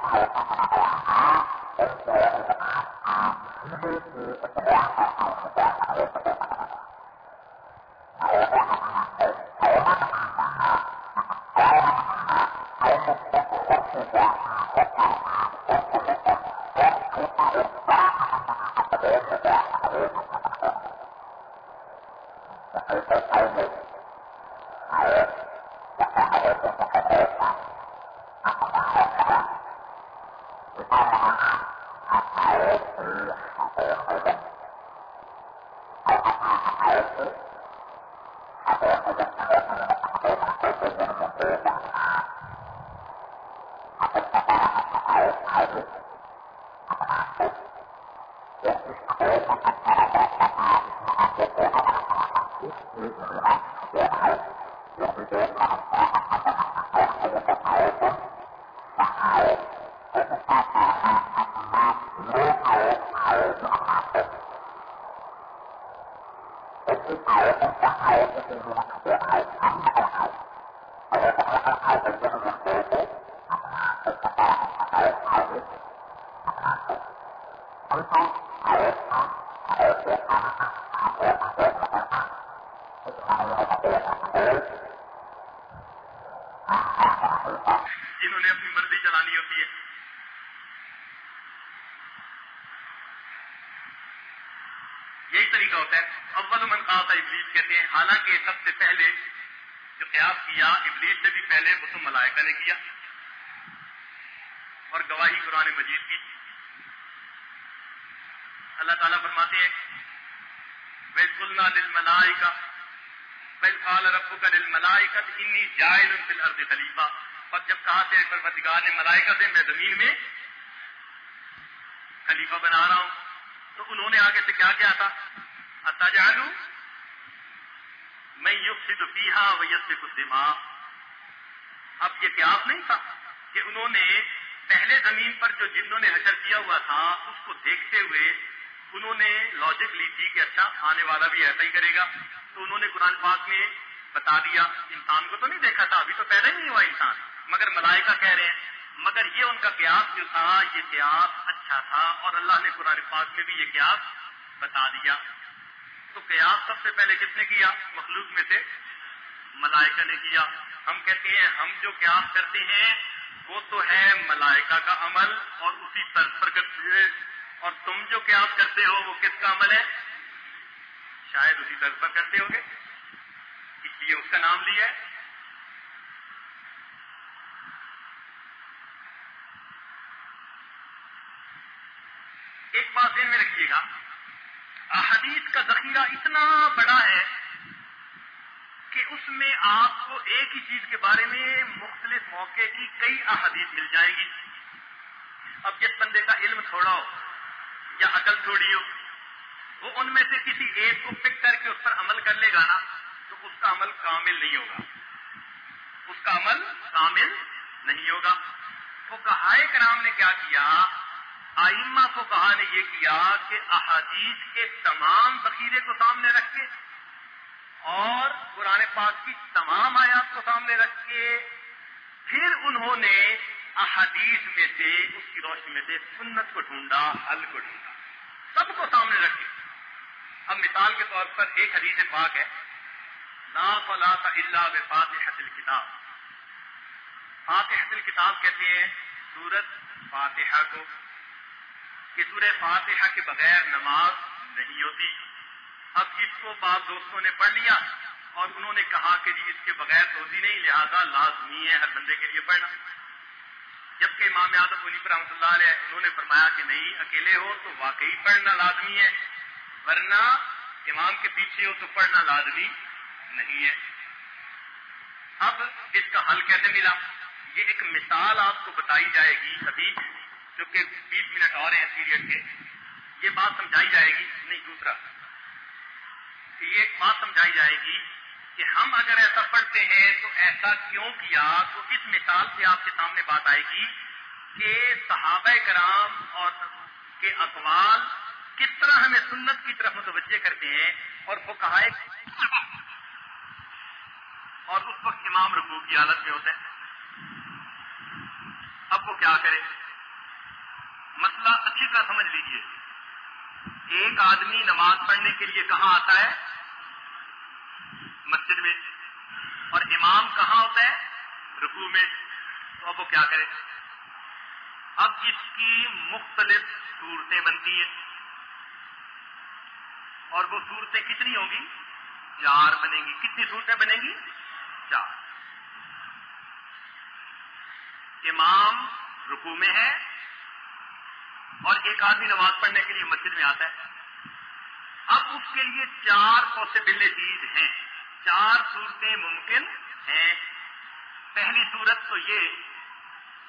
Ha ha ha ha! مقاصہ ابلیس کہتے ہیں۔ حالانکہ سب سے پہلے جو قیاس کیا ابلیس سے بھی پہلے وہ تو ملائکہ نے کیا اور گواہی قرآن مجید کی۔ اللہ تعالیٰ فرماتے ہیں بالکل نہ دل ملائے کا بیت خال ربو کا دل ملائے کا انی ان فل ارد خلیفہ۔ اور جب کہا تیرے پروتگار نے ملائکہ سے، میں زمین میں خلیفہ بنا رہا ہوں۔ تو انہوں نے آگے سے کیا کیا تھا؟ اتا جالو یفسد فیحا و یسف الدماغ اب یہ پیاس نہیں تھا کہ انہوں نے پہلے زمین پر جو جنہوں نے حشر کیا ہوا تھا، اس کو دیکھتے ہوئے انہوں نے لاجک لی تھی کہ اچھا آنے والا بھی ایسا ہی کرے گا۔ تو انہوں نے قرآن پاک میں بتا دیا، انسان کو تو نہیں دیکھا تھا، ابھی تو پیدا ہی نہیں ہوا انسان۔ مگر ملائکہ کہہ رہے ہیں، مگر یہ ان کا قیاس جو تھا، یہ قیاس اچھا تھا، اور اللہ نے قرآن پاک میں بھی یہ قیاس بتا دیا۔ قیاس سب سے پہلے کس نے کیا؟ مخلوق میں سے ملائکہ نے کیا۔ ہم کہتے ہیں، ہم جو قیاس کرتے ہیں، وہ تو ہے ملائکہ کا عمل اور اسی طرز پر کرتے ہیں اور تم جو قیاس کرتے ہو، وہ کس کا عمل ہے؟ شاید اسی طرز پر کرتے ہو گے۔ اس لیے اس کا نام لیا ہے۔ ایک بات ذہن میں رکھیے گا۔ احادیث کا ذخیرہ اتنا بڑا ہے کہ اس میں آپ کو ایک ہی چیز کے بارے میں مختلف موقع کی کئی احادیث مل جائیں گی۔ اب جس بندے کا علم تھوڑا ہو یا عقل تھوڑی ہو، وہ ان میں سے کسی ایک کو پک کر کے اس پر عمل کر لے گا نا، تو اس کا عمل کامل نہیں ہوگا۔ اس کا عمل کامل نہیں ہوگا۔ وہ کہائے کرام نے کیا کیا؟ آئمہ کو کہا نے یہ کیا کہ احادیث کے تمام ذخیرے کو سامنے رکھ کے اور قرآن پاک کی تمام آیات کو سامنے رکھ کے پھر انہوں نے احادیث میں سے اس کی روشنی میں سے سنت کو ڈھونڈا، حل کو ڈھونڈا، سب کو سامنے رکھے اب مثال کے طور پر ایک حدیث پاک ہے، لا فلا اللہ فاتحت الکتاب فاتحت الکتاب کہتے ہیں سورت فاتحہ کو۔ کہ سورہ فاتحہ کے بغیر نماز نہیں ہوتی۔ اب اس کو بعض دوستوں نے پڑھ لیا اور انہوں نے کہا کہ جی اس کے بغیر تو ہوتی نہیں، لہذا لازمی ہے ہر بندے کے لیے پڑھنا۔ جبکہ امام اعظم علی پر رحمۃ اللہ علیہ، انہوں نے فرمایا کہ نہیں، اکیلے ہو تو واقعی پڑھنا لازمی ہے، ورنہ امام کے پیچھے ہو تو پڑھنا لازمی نہیں ہے۔ اب اس کا حل کیسے ملا؟ یہ ایک مثال آپ کو بتائی جائے گی ابھی جو کہ بیس منٹ اور ہیں پیریڈ کے۔ یہ بات سمجھائی جائے گی، نہیں دوسرا۔ یہ ایک بات سمجھائی جائے گی کہ ہم اگر ایسا پڑھتے ہیں تو ایسا کیوں کیا؟ تو اس مثال سے آپ کے سامنے بات آئے گی کہ صحابہ کرام اور کے اقوال کس طرح ہمیں سنت کی طرف متوجہ کرتے ہیں اور وہ کہا اور اس وقت امام رکوع کی حالت میں ہوتا ہے۔ اب وہ کیا کرے؟ مسئلہ اچھی طرح سمجھ لیجیے ایک آدمی نماز پڑھنے کے لیے کہاں آتا ہے؟ مسجد میں۔ اور امام کہاں ہوتا ہے؟ رکوع میں۔ تو اب وہ کیا کرے؟ اب اس کی مختلف صورتیں بنتی ہیں۔ اور وہ صورتیں کتنی ہوں گی؟ چار بنے گی۔ کتنی صورتیں بنے گی؟ چار۔ امام رکو میں ہے۔ اور ایک آدمی نماز پڑھنے کے لیے مسجد میں آتا ہے۔ اب اس کے لیے چار پاسبلٹیز ہیں۔ چار صورتیں ممکن ہیں۔ پہلی صورت تو یہ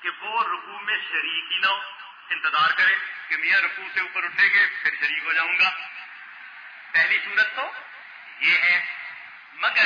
کہ وہ رکوع میں شریک ہی نہ ہو۔ انتظار کرے کہ میاں رکوع سے اوپر اٹھے گے، پھر شریک ہو جاؤں گا۔ پہلی صورت تو یہ ہے۔ مگر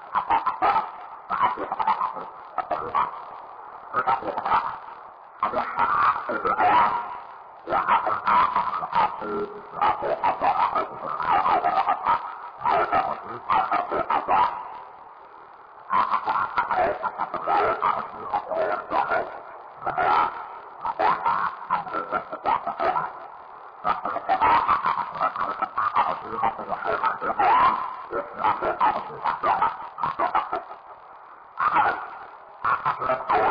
رأيها قد حقق الآن وقد أحقق وقد Thank you.